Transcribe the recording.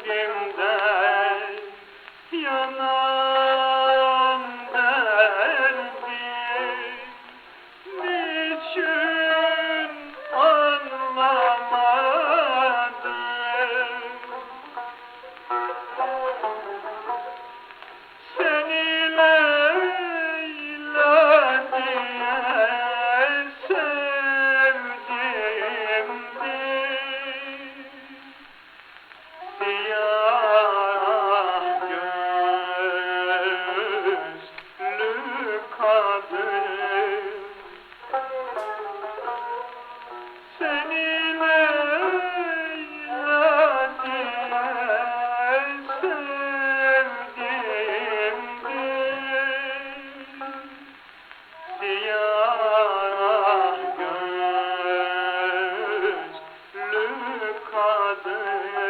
kim de they